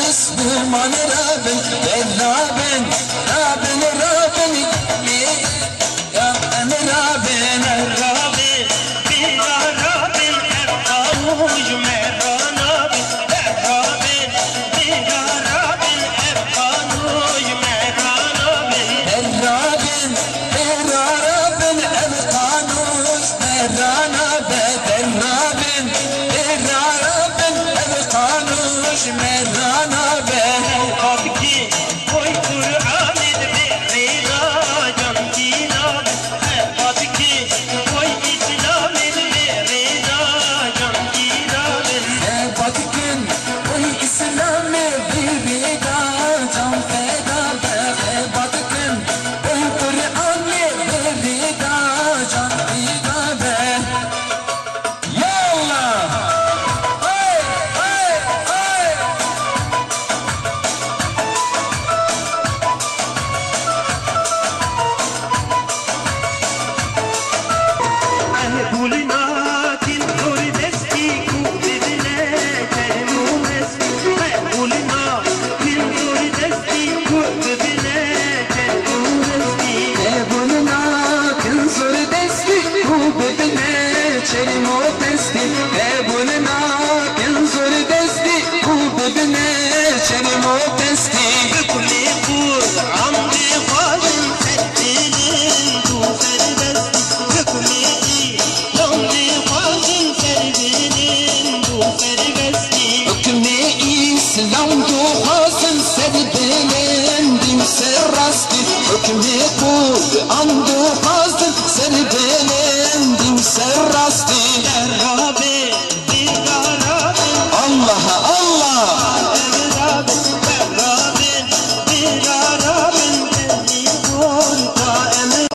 Müslüman Rabin, Rabin, Rabin, Rabin, ya em Rabin, Rabin, bera Rabin, erkamuj mera Rabin, Rabin, bera Rabin, erkamuj mera Rabin. Rabin, Rabin, ev kanus, Merana bedel Rabin, Rabin, çelimo testi Ebununa kınzır desti Kubebine çelimo testi. Hükmü Kur'an bir hazin seddinin. Du serbest Hükmü İslam bir hazin serbinin du serbest Hükmü İslam duhasın serbelendim serrasti Hükmü Kur'an duhasın serbelendim cerraste la